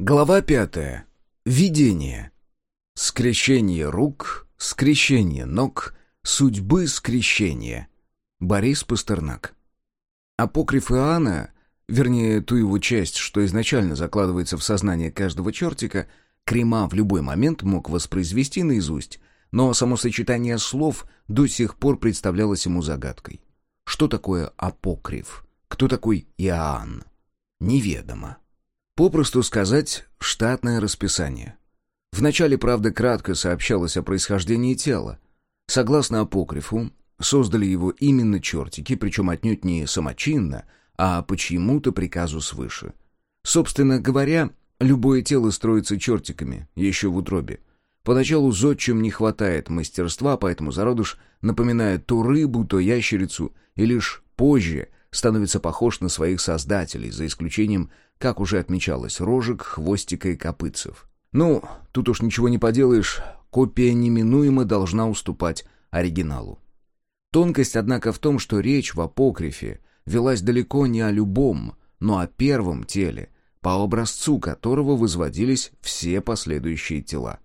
Глава пятая. Видение. Скрещение рук, скрещение ног, судьбы скрещения. Борис Пастернак. Апокриф Иоанна, вернее, ту его часть, что изначально закладывается в сознание каждого чертика, Крема в любой момент мог воспроизвести наизусть, но само сочетание слов до сих пор представлялось ему загадкой. Что такое апокриф? Кто такой Иоанн? Неведомо. Попросту сказать, штатное расписание. Вначале, правда, кратко сообщалось о происхождении тела. Согласно апокрифу, создали его именно чертики, причем отнюдь не самочинно, а по чьему-то приказу свыше. Собственно говоря, любое тело строится чертиками, еще в утробе. Поначалу зодчим не хватает мастерства, поэтому зародыш напоминает то рыбу, то ящерицу, и лишь позже становится похож на своих создателей, за исключением как уже отмечалось, рожек, хвостика и копытцев. Ну, тут уж ничего не поделаешь, копия неминуемо должна уступать оригиналу. Тонкость, однако, в том, что речь в апокрифе велась далеко не о любом, но о первом теле, по образцу которого возводились все последующие тела.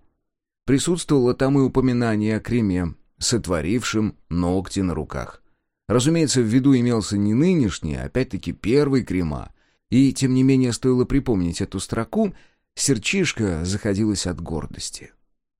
Присутствовало там и упоминание о Креме, сотворившем ногти на руках. Разумеется, в виду имелся не нынешний, а опять-таки первый Крема, и, тем не менее, стоило припомнить эту строку, серчишка заходилась от гордости.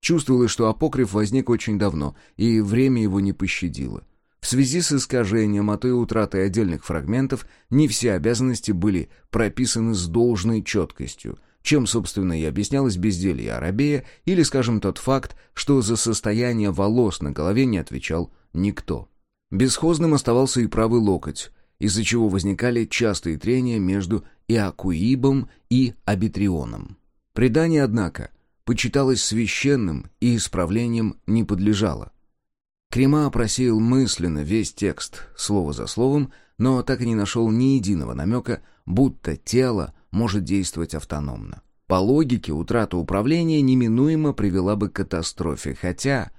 Чувствовалось, что апокриф возник очень давно, и время его не пощадило. В связи с искажением, а то и утратой отдельных фрагментов, не все обязанности были прописаны с должной четкостью, чем, собственно, и объяснялось безделье Арабея или, скажем, тот факт, что за состояние волос на голове не отвечал никто. Бесхозным оставался и правый локоть, из-за чего возникали частые трения между Иакуибом и Абитрионом. Предание, однако, почиталось священным и исправлением не подлежало. Крема просеял мысленно весь текст, слово за словом, но так и не нашел ни единого намека, будто тело может действовать автономно. По логике, утрата управления неминуемо привела бы к катастрофе, хотя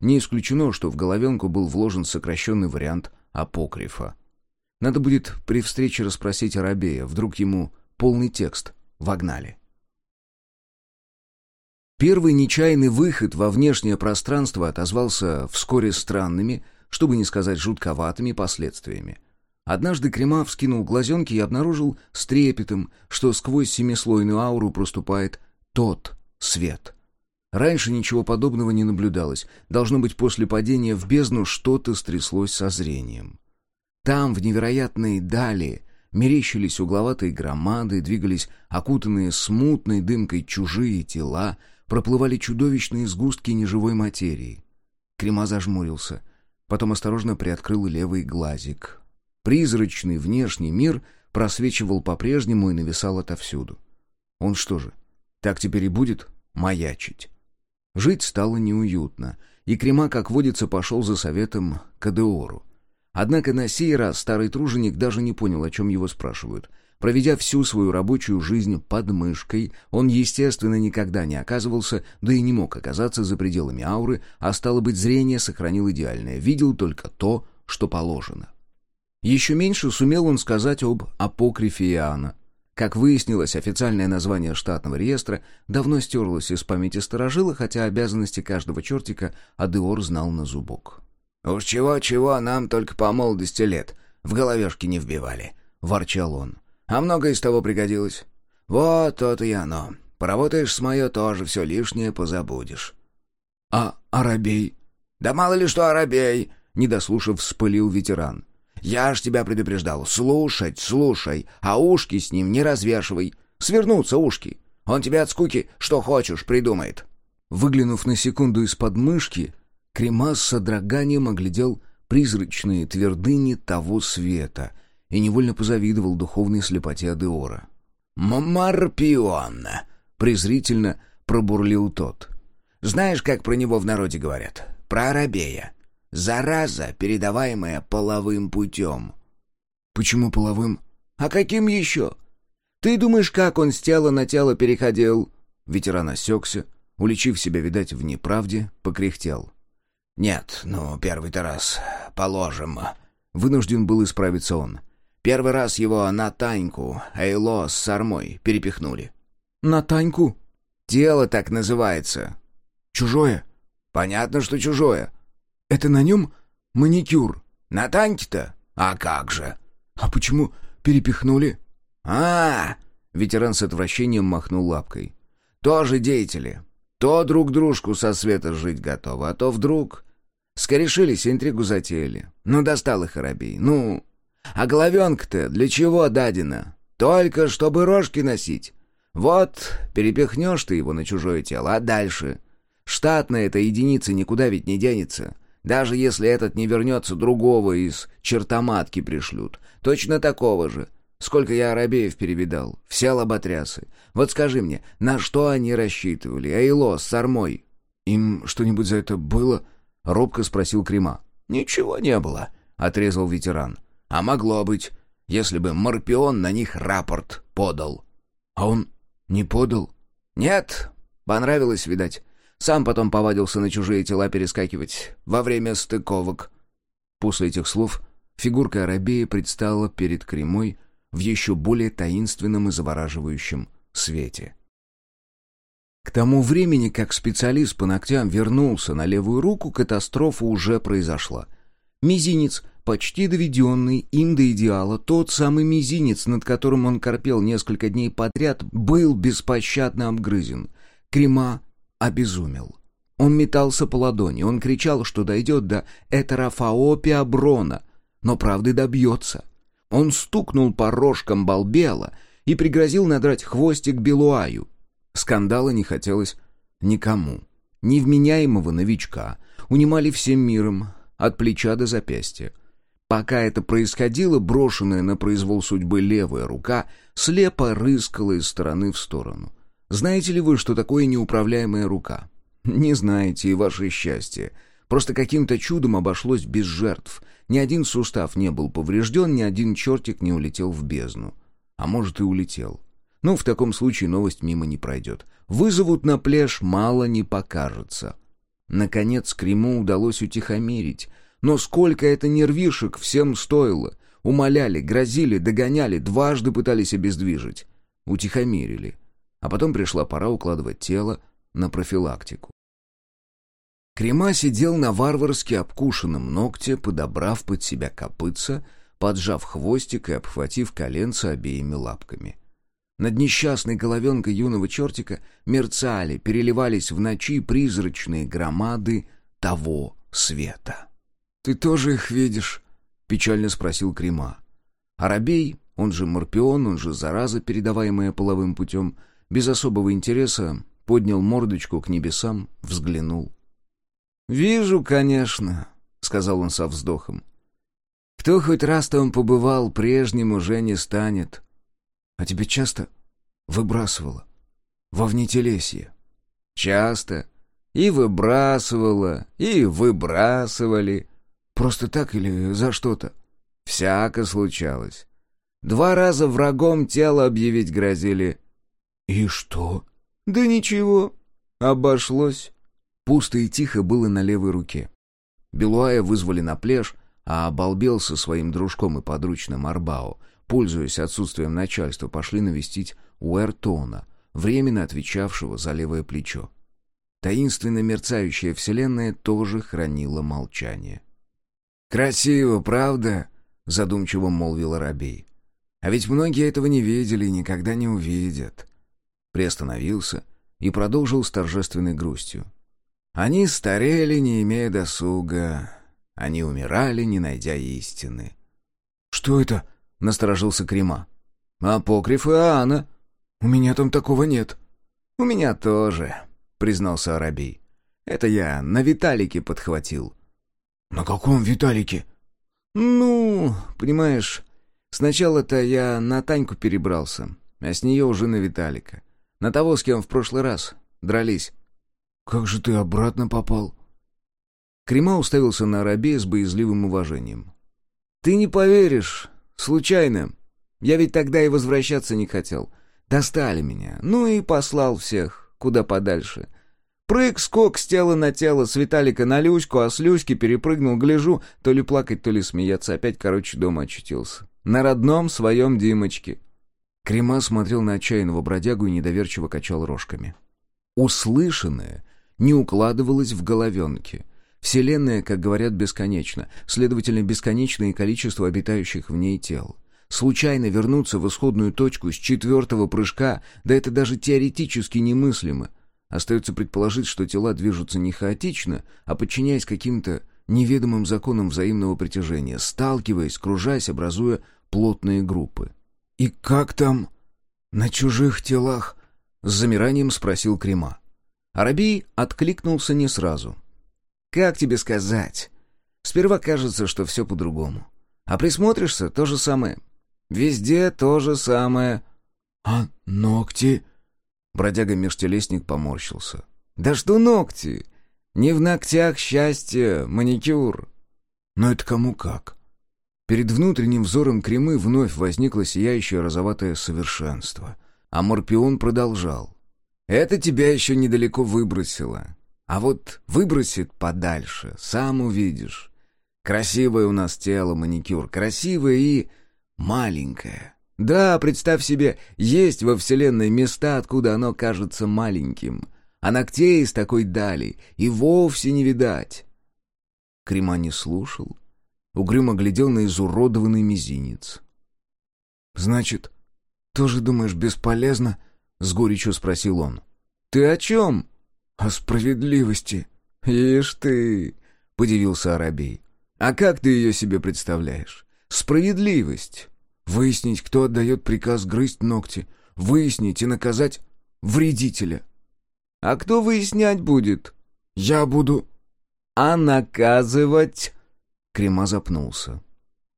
не исключено, что в головенку был вложен сокращенный вариант апокрифа. Надо будет при встрече расспросить Арабея, вдруг ему полный текст вогнали. Первый нечаянный выход во внешнее пространство отозвался вскоре странными, чтобы не сказать жутковатыми последствиями. Однажды Крема вскинул глазенки и обнаружил с трепетом, что сквозь семислойную ауру проступает тот свет. Раньше ничего подобного не наблюдалось. Должно быть, после падения в бездну что-то стряслось со зрением. Там, в невероятной дали, мерещились угловатые громады, двигались окутанные смутной дымкой чужие тела, проплывали чудовищные сгустки неживой материи. Крема зажмурился, потом осторожно приоткрыл левый глазик. Призрачный внешний мир просвечивал по-прежнему и нависал отовсюду. Он что же, так теперь и будет маячить? Жить стало неуютно, и Крема, как водится, пошел за советом к Адеору. Однако на сей раз старый труженик даже не понял, о чем его спрашивают. Проведя всю свою рабочую жизнь под мышкой, он, естественно, никогда не оказывался, да и не мог оказаться за пределами ауры, а стало быть, зрение сохранил идеальное, видел только то, что положено. Еще меньше сумел он сказать об апокрифе Иоанна. Как выяснилось, официальное название штатного реестра давно стерлось из памяти сторожила, хотя обязанности каждого чертика Адеор знал на зубок. «Уж чего-чего, нам только по молодости лет в головешки не вбивали», — ворчал он. «А много из того пригодилось. Вот то-то и оно. Поработаешь с мое, тоже все лишнее позабудешь». «А Арабей?» «Да мало ли что Арабей!» — недослушав, вспылил ветеран. «Я ж тебя предупреждал. Слушать, слушай, а ушки с ним не развешивай. Свернутся ушки. Он тебе от скуки что хочешь придумает». Выглянув на секунду из-под мышки, Крема с содроганием оглядел призрачные твердыни того света и невольно позавидовал духовной слепоте Адеора. «Марпион!» — презрительно пробурлил тот. «Знаешь, как про него в народе говорят? Про Арабея. Зараза, передаваемая половым путем». «Почему половым?» «А каким еще? Ты думаешь, как он с тела на тело переходил?» Ветеран осекся, уличив себя, видать, в неправде, покряхтел. «Нет, ну, первый-то раз, положим». Вынужден был исправиться он. Первый раз его на Таньку, Эйло с Сармой перепихнули. «На Таньку». «Тело так называется». «Чужое?» «Понятно, что чужое». «Это на нем маникюр?» «На Таньке-то? А как же?» «А почему перепихнули?» а, Ветеран с отвращением махнул лапкой. «Тоже деятели. То друг дружку со света жить готовы, а то вдруг...» Скорешились, интригу затеяли. Ну, достал их Арабей. Ну, а головенка-то для чего дадена? Только чтобы рожки носить. Вот, перепихнешь ты его на чужое тело, а дальше? Штатная эта единица никуда ведь не денется. Даже если этот не вернется, другого из чертоматки пришлют. Точно такого же. Сколько я арабеев перевидал. Все лоботрясы. Вот скажи мне, на что они рассчитывали? Эйло с Армой? Им что-нибудь за это было? Робко спросил Крима. Ничего не было, отрезал ветеран. А могло быть, если бы Морпион на них рапорт подал. А он не подал? Нет, понравилось, видать. Сам потом повадился на чужие тела перескакивать во время стыковок. После этих слов фигурка Арабея предстала перед Кремой в еще более таинственном и завораживающем свете. К тому времени, как специалист по ногтям вернулся на левую руку, катастрофа уже произошла. Мизинец, почти доведенный им до идеала, тот самый мизинец, над которым он корпел несколько дней подряд, был беспощадно обгрызен. Крема обезумел. Он метался по ладони, он кричал, что дойдет до этерофаопия брона, но правды добьется. Он стукнул по рожкам балбела и пригрозил надрать хвостик Белуаю. Скандала не хотелось никому. Невменяемого новичка унимали всем миром, от плеча до запястья. Пока это происходило, брошенная на произвол судьбы левая рука слепо рыскала из стороны в сторону. Знаете ли вы, что такое неуправляемая рука? Не знаете, и ваше счастье. Просто каким-то чудом обошлось без жертв. Ни один сустав не был поврежден, ни один чертик не улетел в бездну. А может и улетел. Ну, в таком случае новость мимо не пройдет. Вызовут на пляж, мало не покажется. Наконец, Криму удалось утихомирить. Но сколько это нервишек всем стоило. Умоляли, грозили, догоняли, дважды пытались обездвижить. Утихомирили а потом пришла пора укладывать тело на профилактику. Крема сидел на варварски обкушенном ногте, подобрав под себя копытца, поджав хвостик и обхватив коленца обеими лапками. Над несчастной головенкой юного чертика мерцали, переливались в ночи призрачные громады того света. «Ты тоже их видишь?» — печально спросил Крема. Арабей, он же Морпион, он же зараза, передаваемая половым путем, без особого интереса поднял мордочку к небесам, взглянул. «Вижу, конечно», — сказал он со вздохом. «Кто хоть раз там побывал, прежним уже не станет. А тебе часто выбрасывало? Во внетелесье?» «Часто. И выбрасывало, и выбрасывали. Просто так или за что-то?» «Всяко случалось. Два раза врагом тело объявить грозили». «И что?» «Да ничего. Обошлось». Пусто и тихо было на левой руке. Белуая вызвали на пляж, а обалбел со своим дружком и подручным Арбао, пользуясь отсутствием начальства, пошли навестить Уэртона, временно отвечавшего за левое плечо. Таинственно мерцающая вселенная тоже хранила молчание. «Красиво, правда?» — задумчиво молвил Арабей. «А ведь многие этого не видели и никогда не увидят приостановился и продолжил с торжественной грустью. «Они старели, не имея досуга. Они умирали, не найдя истины». «Что это?» — насторожился Крема. «Апокриф Иоанна». «У меня там такого нет». «У меня тоже», — признался Арабий. «Это я на Виталике подхватил». «На каком Виталике?» «Ну, понимаешь, сначала-то я на Таньку перебрался, а с нее уже на Виталика. На того, с кем в прошлый раз дрались. «Как же ты обратно попал?» Крема уставился на Арабея с боязливым уважением. «Ты не поверишь. Случайно. Я ведь тогда и возвращаться не хотел. Достали меня. Ну и послал всех. Куда подальше. Прыг-скок с тела на тело, с Виталика на Люську, а с Люськи перепрыгнул, гляжу, то ли плакать, то ли смеяться. Опять, короче, дома очутился. На родном своем Димочке. Крема смотрел на отчаянного бродягу и недоверчиво качал рожками. Услышанное не укладывалось в головенке. Вселенная, как говорят, бесконечна, следовательно, бесконечное количество обитающих в ней тел. Случайно вернуться в исходную точку с четвертого прыжка, да это даже теоретически немыслимо. Остается предположить, что тела движутся не хаотично, а подчиняясь каким-то неведомым законам взаимного притяжения, сталкиваясь, кружась, образуя плотные группы. «И как там на чужих телах?» — с замиранием спросил Крема. Арабий откликнулся не сразу. «Как тебе сказать? Сперва кажется, что все по-другому. А присмотришься — то же самое. Везде то же самое». «А ногти?» Бродяга-межтелесник поморщился. «Да что ногти? Не в ногтях счастье, маникюр». «Но это кому как?» Перед внутренним взором Кремы вновь возникло сияющее розоватое совершенство. А Морпион продолжал. «Это тебя еще недалеко выбросило. А вот выбросит подальше, сам увидишь. Красивое у нас тело, маникюр, красивое и маленькое. Да, представь себе, есть во Вселенной места, откуда оно кажется маленьким, а ногтей из такой дали и вовсе не видать. Крема не слушал, угрюмо глядел на изуродованный мизинец. «Значит, тоже думаешь, бесполезно?» — с горечью спросил он. «Ты о чем?» «О справедливости». «Ишь ты!» — подивился Арабей. «А как ты ее себе представляешь? Справедливость. Выяснить, кто отдает приказ грызть ногти. Выяснить и наказать вредителя. А кто выяснять будет? Я буду. А наказывать? Крема запнулся.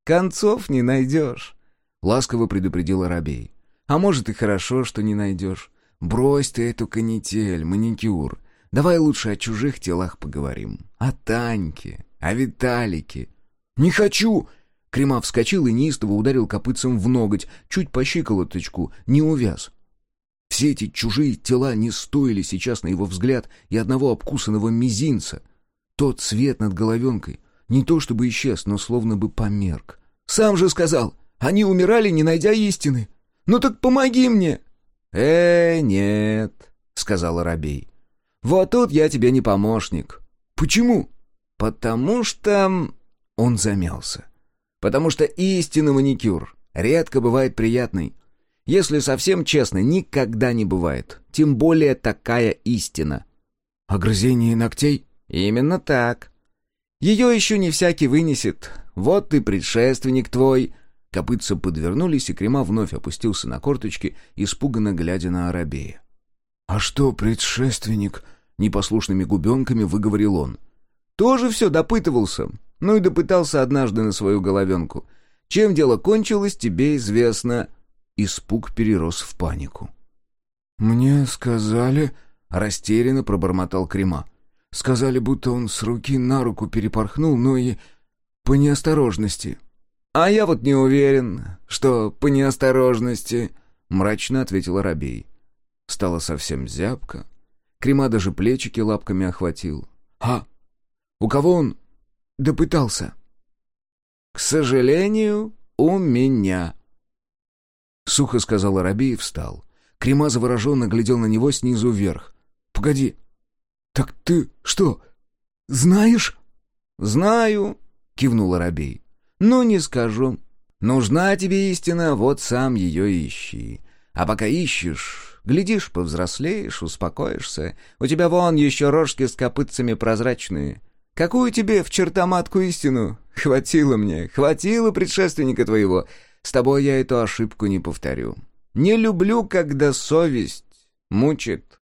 Концов не найдешь. Ласково предупредил Арабей. А может и хорошо, что не найдешь. Брось ты эту канитель, маникюр. Давай лучше о чужих телах поговорим. О Таньке, о Виталике. «Не хочу!» Крема вскочил и неистово ударил копытцем в ноготь, чуть по щиколоточку, не увяз. Все эти чужие тела не стоили сейчас, на его взгляд, и одного обкусанного мизинца. Тот свет над головенкой не то чтобы исчез, но словно бы померк. «Сам же сказал, они умирали, не найдя истины. Ну так помоги мне!» «Э, нет», — сказал Арабей. «Вот тут я тебе не помощник». «Почему?» «Потому что...» Он замялся. Потому что истинный маникюр редко бывает приятный. Если совсем честно, никогда не бывает. Тем более такая истина. Огрызение ногтей? Именно так. Ее еще не всякий вынесет. Вот ты предшественник твой. Копытца подвернулись, и Крема вновь опустился на корточки, испуганно глядя на Арабея. «А что, предшественник?» — непослушными губенками выговорил он. «Тоже все допытывался. Ну и допытался однажды на свою головенку. Чем дело кончилось, тебе известно. Испуг перерос в панику. «Мне сказали...» — растерянно пробормотал Крема. «Сказали, будто он с руки на руку перепорхнул, но и по неосторожности». «А я вот не уверен, что по неосторожности», — мрачно ответил Арабей. Стало совсем зябко. Крема даже плечики лапками охватил. «А у кого он допытался?» «К сожалению, у меня», — сухо сказал Арабей и встал. Крема завороженно глядел на него снизу вверх. «Погоди, так ты что, знаешь?» «Знаю», — кивнул Арабей. «Ну, не скажу. Нужна тебе истина, вот сам ее ищи. А пока ищешь, глядишь, повзрослеешь, успокоишься. У тебя вон еще рожки с копытцами прозрачные. Какую тебе в чертоматку истину? Хватило мне, хватило предшественника твоего. С тобой я эту ошибку не повторю. Не люблю, когда совесть мучит.